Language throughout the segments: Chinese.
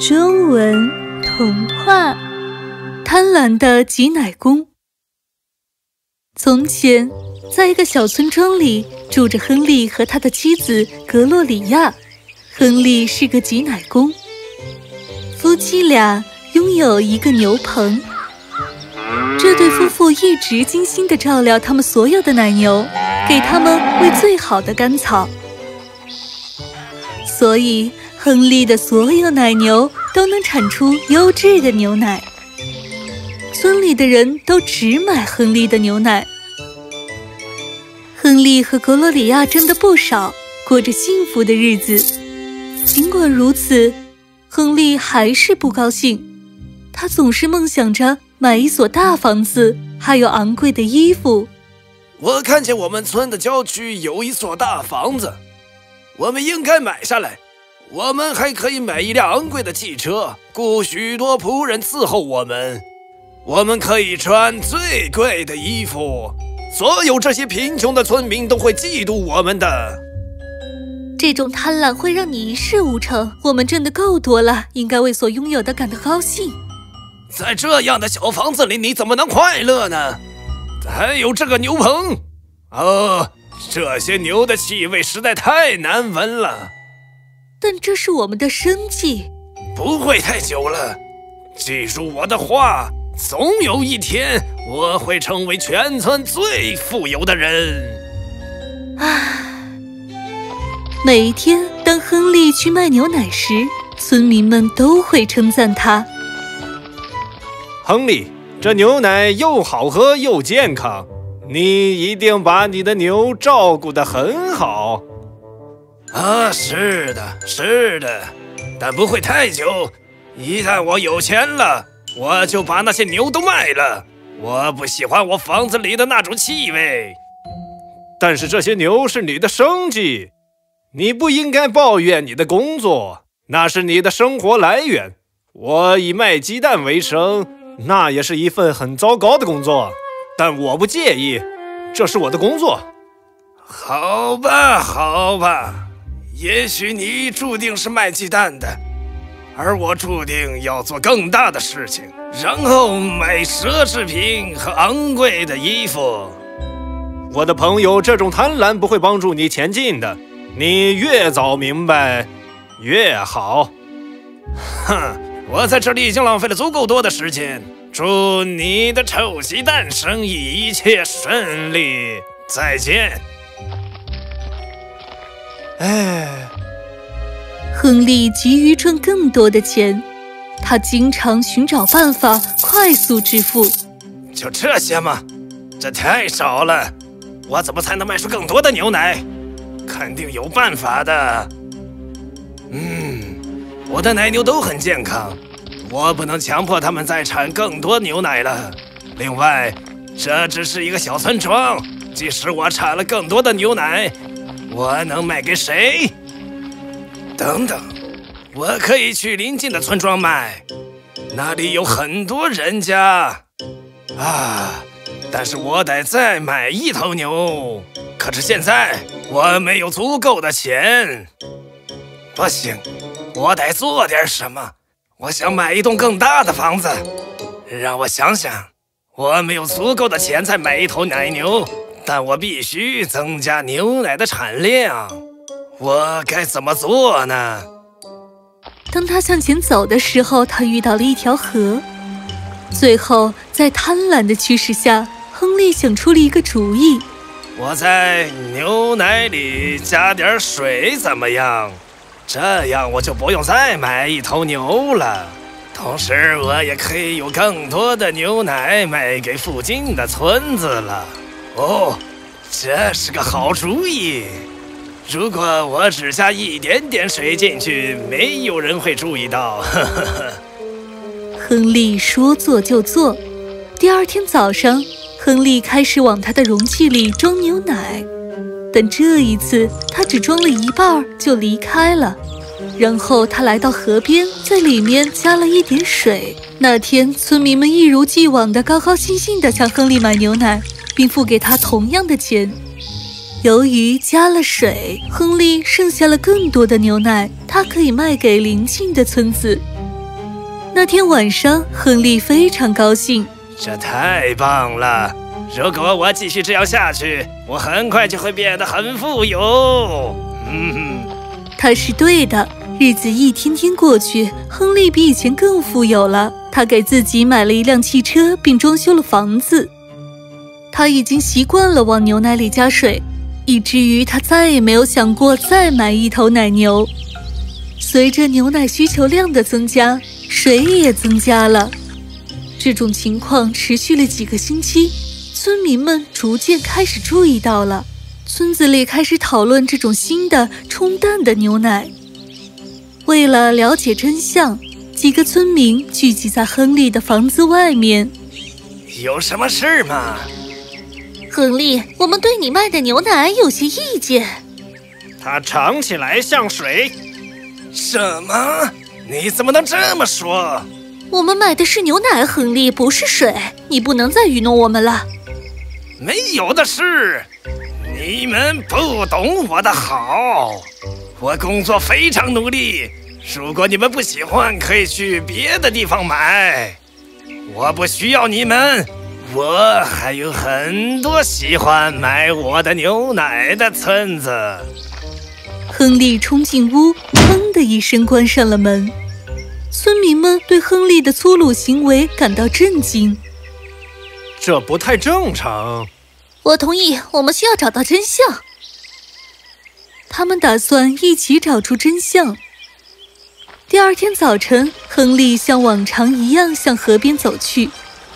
中文童话《贪婪的挤奶工》。从前，在一个小村庄里，住着亨利和他的妻子格洛里亚。亨利是个挤奶工，夫妻俩拥有一个牛棚。这对夫妇一直精心地照料他们所有的奶牛，给他们喂最好的干草，所以。亨利的所有奶牛都能产出优质的牛奶，村里的人都只买亨利的牛奶。亨利和格罗里亚挣得不少，过着幸福的日子。尽管如此，亨利还是不高兴。他总是梦想着买一所大房子，还有昂贵的衣服。我看见我们村的郊区有一所大房子，我们应该买下来。我们还可以买一辆昂贵的汽车，雇许多仆人伺候我们。我们可以穿最贵的衣服，所有这些贫穷的村民都会嫉妒我们的。这种贪婪会让你一事无成。我们挣的够多了，应该为所拥有的感到高兴。在这样的小房子里，你怎么能快乐呢？还有这个牛棚，哦，这些牛的气味实在太难闻了。但这是我们的生计，不会太久了。记住我的话，总有一天我会成为全村最富有的人。啊！每一天，当亨利去卖牛奶时，村民们都会称赞他：“亨利，这牛奶又好喝又健康，你一定把你的牛照顾得很好。”啊，是的，是的，但不会太久。一旦我有钱了，我就把那些牛都卖了。我不喜欢我房子里的那种气味。但是这些牛是你的生计，你不应该抱怨你的工作，那是你的生活来源。我以卖鸡蛋为生，那也是一份很糟糕的工作，但我不介意，这是我的工作。好吧，好吧。也许你注定是卖鸡蛋的，而我注定要做更大的事情，然后买奢侈品和昂贵的衣服。我的朋友，这种贪婪不会帮助你前进的。你越早明白，越好。哼，我在这里已经浪费了足够多的时间。祝你的臭鸡蛋生意一切顺利，再见。哎，亨利急于赚更多的钱，他经常寻找办法快速致富。就这些吗？这太少了。我怎么才能卖出更多的牛奶？肯定有办法的。嗯，我的奶牛都很健康，我不能强迫他们再产更多牛奶了。另外，这只是一个小村庄，即使我产了更多的牛奶。我能卖给谁？等等，我可以去邻近的村庄卖，那里有很多人家。啊，但是我得再买一头牛。可是现在我没有足够的钱。不行，我得做点什么。我想买一栋更大的房子。让我想想，我没有足够的钱再买一头奶牛。但我必须增加牛奶的产量，我该怎么做呢？当他向前走的时候，他遇到了一条河。最后，在贪婪的驱使下，亨利想出了一个主意：我在牛奶里加点水怎么样？这样我就不用再买一头牛了，同时我也可以有更多的牛奶卖给附近的村子了。哦，这是个好主意。如果我只加一点点水进去，没有人会注意到。呵呵呵亨利说做就做。第二天早上，亨利开始往他的容器里装牛奶，但这一次他只装了一半就离开了。然后他来到河边，在里面加了一点水。那天，村民们一如既往的高高兴兴地向亨利买牛奶。并付给他同样的钱。由于加了水，亨利剩下了更多的牛奶，他可以卖给邻近的村子。那天晚上，亨利非常高兴。这太棒了！如果我继续这样下去，我很快就会变得很富有。嗯，他是对的。日子一天天过去，亨利比以前更富有了。他给自己买了一辆汽车，并装修了房子。他已经习惯了往牛奶里加水，以至于他再也没有想过再买一头奶牛。随着牛奶需求量的增加，水也增加了。这种情况持续了几个星期，村民们逐渐开始注意到了。村子里开始讨论这种新的冲淡的牛奶。为了了解真相，几个村民聚集在亨利的房子外面。有什么事吗？亨利，我们对你卖的牛奶有些意见。它尝起来像水。什么？你怎么能这么说？我们买的是牛奶，亨利，不是水。你不能再愚弄我们了。没有的事，你们不懂我的好。我工作非常努力。如果你们不喜欢，可以去别的地方买。我不需要你们，我还有很多喜欢买我的牛奶的村子。亨利冲进屋，砰的一声关上了门。村民们对亨利的粗鲁行为感到震惊。这不太正常。我同意，我们需要找到真相。他们打算一起找出真相。第二天早晨，亨利像往常一样向河边走去。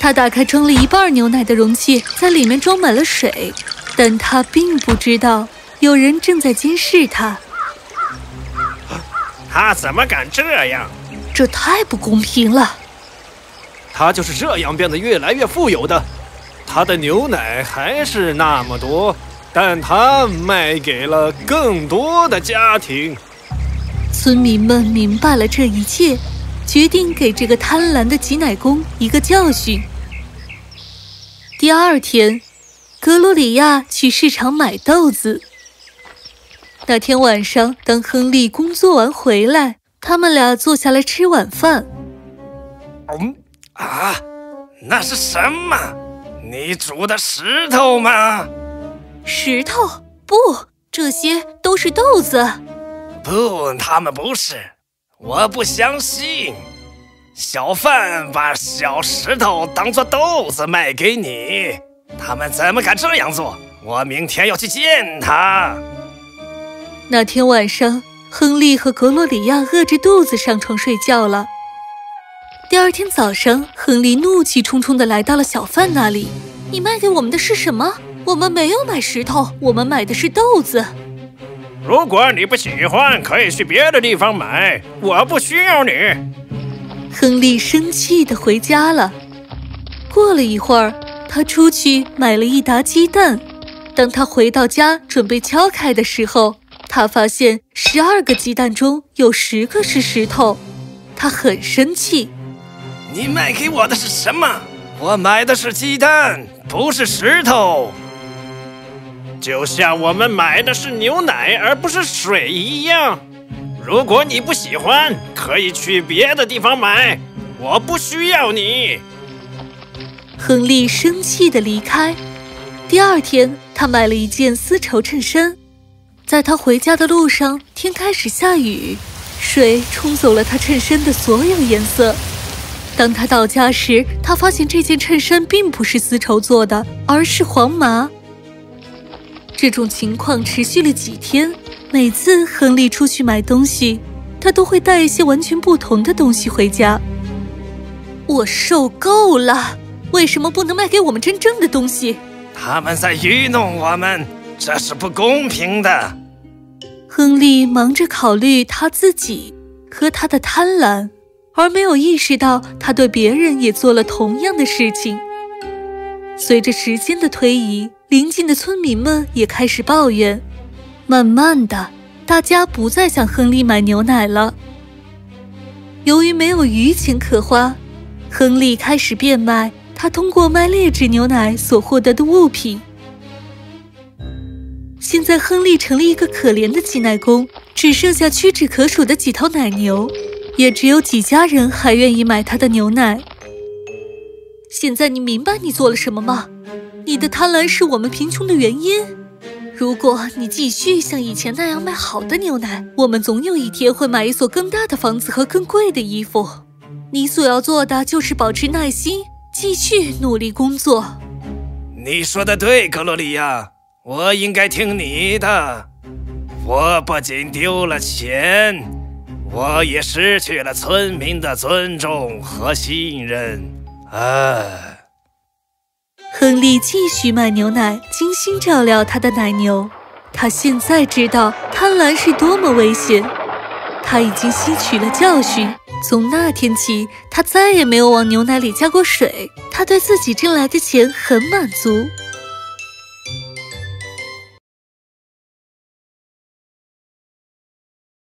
他打开装了一半牛奶的容器，在里面装满了水，但他并不知道有人正在监视他。他怎么敢这样？这太不公平了！他就是这样变得越来越富有的。他的牛奶还是那么多，但他卖给了更多的家庭。村民们明白了这一切，决定给这个贪婪的挤奶工一个教训。第二天，格罗里亚去市场买豆子。那天晚上，当亨利工作完回来，他们俩坐下来吃晚饭。嗯啊，那是什么？你煮的石头吗？石头？不，这些都是豆子。不，他们不是，我不相信。小贩把小石头当做豆子卖给你，他们怎么敢这样做？我明天要去见他。那天晚上，亨利和格洛里亚饿着肚子上床睡觉了。第二天早上，亨利怒气冲冲地来到了小贩那里：“你卖给我们的是什么？我们没有买石头，我们买的是豆子。”如果你不喜欢，可以去别的地方买。我不需要你。亨利生气地回家了。过了一会儿，他出去买了一打鸡蛋。当他回到家准备敲开的时候，他发现十二个鸡蛋中有十个是石头。他很生气。你卖给我的是什么？我买的是鸡蛋，不是石头。就像我们买的是牛奶而不是水一样。如果你不喜欢，可以去别的地方买。我不需要你。亨利生气地离开。第二天，他买了一件丝绸衬衫。在他回家的路上，天开始下雨，水冲走了他衬衫的所有颜色。当他到家时，他发现这件衬衫并不是丝绸做的，而是黄麻。这种情况持续了几天。每次亨利出去买东西，他都会带一些完全不同的东西回家。我受够了！为什么不能卖给我们真正的东西？他们在愚弄我们，这是不公平的。亨利忙着考虑他自己和他的贪婪，而没有意识到他对别人也做了同样的事情。随着时间的推移，邻近的村民们也开始抱怨。慢慢的，大家不再向亨利买牛奶了。由于没有余钱可花，亨利开始变卖他通过卖劣质牛奶所获得的物品。现在，亨利成了一个可怜的挤奶工，只剩下屈指可数的几头奶牛。也只有几家人还愿意买他的牛奶。现在你明白你做了什么吗？你的贪婪是我们贫穷的原因。如果你继续像以前那样卖好的牛奶，我们总有一天会买一所更大的房子和更贵的衣服。你所要做的就是保持耐心，继续努力工作。你说的对，格洛丽亚，我应该听你的。我不仅丢了钱，我也失去了村民的尊重和信任。唉。亨利继续卖牛奶，精心照料他的奶牛。他现在知道贪婪是多么危险。他已经吸取了教训。从那天起，他再也没有往牛奶里加过水。他对自己挣来的钱很满足。